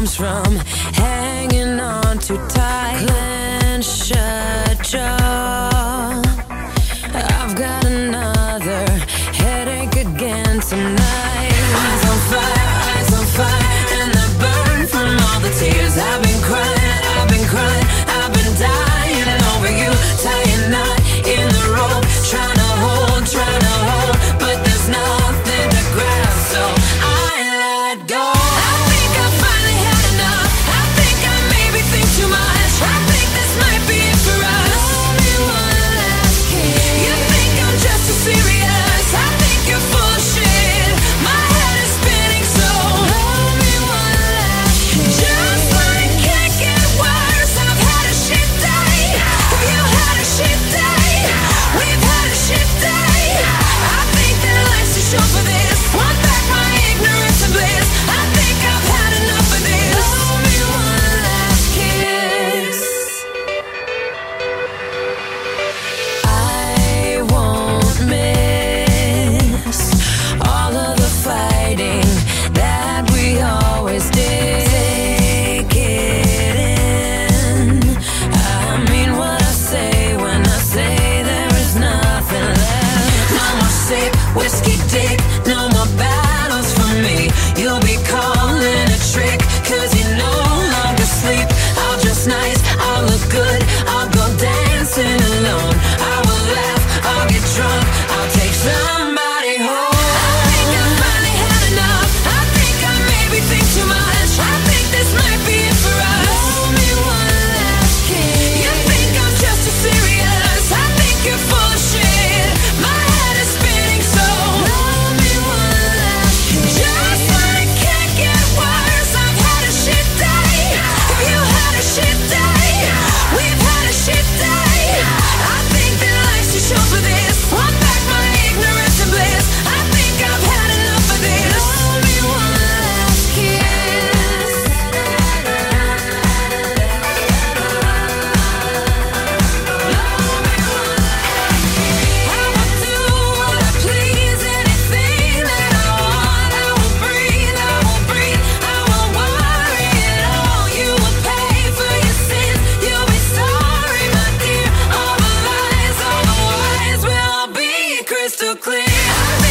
comes from hanging on too tight. crystal clear.